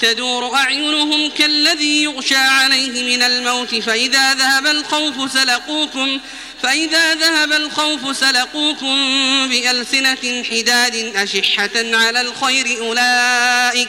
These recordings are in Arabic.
تدور أعينهم كالذي يغشى عليه من الموت فإذا ذهب الخوف سلقوكم فإذا ذهب الخوف سلقوكم بألسنة حداد أشحة على الخير أولئك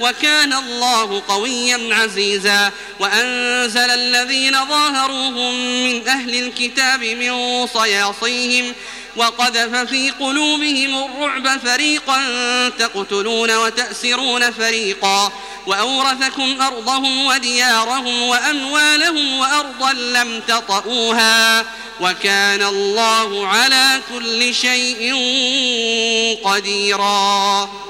وكان الله قويا عزيزا وأنزل الذين ظاهروهم من أهل الكتاب من صياصيهم وقذف في قلوبهم الرعب فريقا تقتلون وتأسرون فريقا وأورثكم أرضهم وديارهم وأموالهم وأرضا لم تطئوها وكان الله على كل شيء قديرا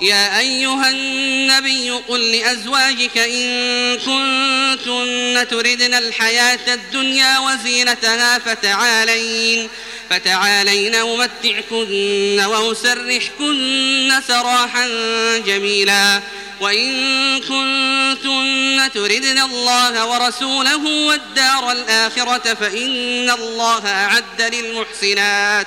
يا أيها النبي قل لأزواجك إن كنتن تردن الحياة الدنيا وزينتها فتعالين فتعالين أمتعكن وأسرحكن سراحا جميلا وإن كنتن تردن الله ورسوله والدار الآخرة فإن الله أعد للمحسنات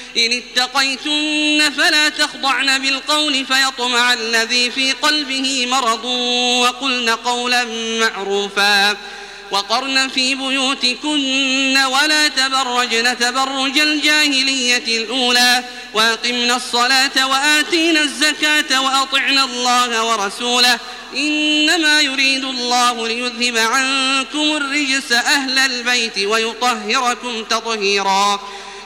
إن اتقيتن فلا تخضعن بالقول فيطمع الذي في قلبه مرض وقلن قولا معروفا وقرن في بيوتكن ولا تبرجن تبرج الجاهلية الأولى وأقمنا الصلاة وآتينا الزكاة وأطعنا الله ورسوله إنما يريد الله ليذهب عنكم الرجس أهل البيت ويطهركم تطهيرا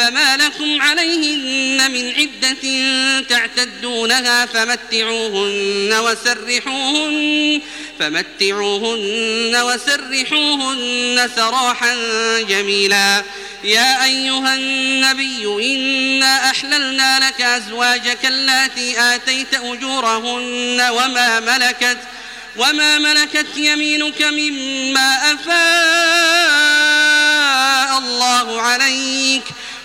لكم عليهن من عدة تعتدونها فمتعوهن وسرحوهن فمتعوهن وسرحوهن سراحا جميلا. يا أيها النبي إنا أحللنا لك أزواجك اللاتي آتيت أجورهن وما ملكت وما ملكت يمينك مما أفاء الله عليك.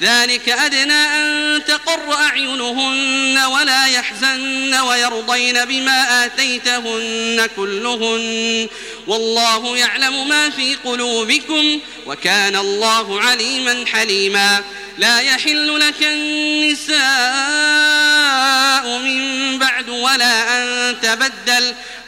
ذلك أدنى أن تقر أعينهن ولا يحزن ويرضين بما آتيتهن كلهن. والله يعلم ما في قلوبكم وكان الله عليما حليما. لا يحل لك النساء من بعد ولا أن تبدل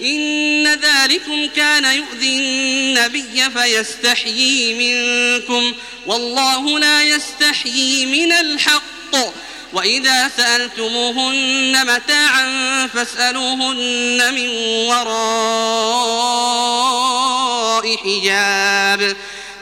إن ذلكم كان يؤذي النبي فيستحيي منكم والله لا يستحيي من الحق. وإذا سألتموهن متاعا فاسألوهن من وراء حجاب.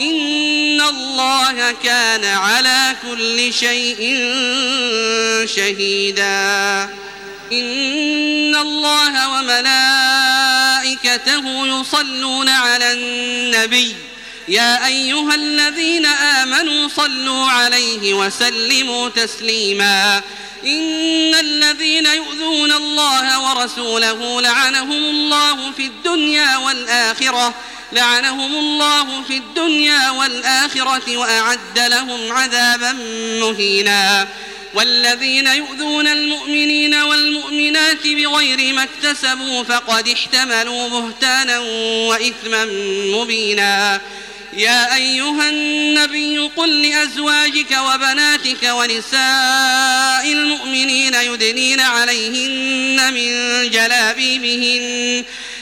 إن الله كان على كل شيء شهيدا. إن الله وملائكته يصلون على النبي. يا أيها الذين آمنوا صلوا عليه وسلموا تسليما. إن الذين يؤذون الله ورسوله لعنهم الله في الدنيا والآخرة. لعنهم الله في الدنيا والآخرة وأعد لهم عذابا مهينا. والذين يؤذون المؤمنين والمؤمنات بغير ما اكتسبوا فقد احتملوا بهتانا وإثما مبينا. يا أيها النبي قل لأزواجك وبناتك ونساء المؤمنين يدنين عليهن من جلابيبهن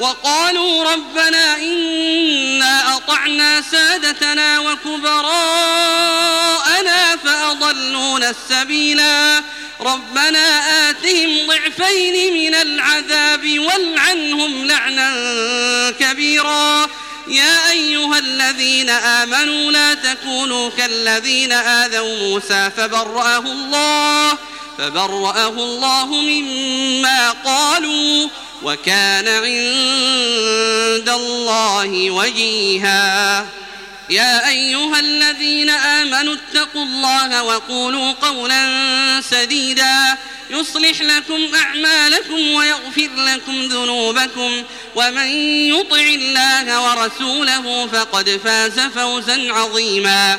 وقالوا ربنا إنا أطعنا سادتنا وكبراءنا فأضلونا السبيلا. ربنا آتهم ضعفين من العذاب والعنهم لعنا كبيرا. يا أيها الذين آمنوا لا تكونوا كالذين آذوا موسى فبرأه الله فبرأه الله مما قالوا وكان عند الله وجيها. يا أيها الذين آمنوا اتقوا الله وقولوا قولا سديدا. يصلح لكم أعمالكم ويغفر لكم ذنوبكم. ومن يطع الله ورسوله فقد فاز فوزا عظيما.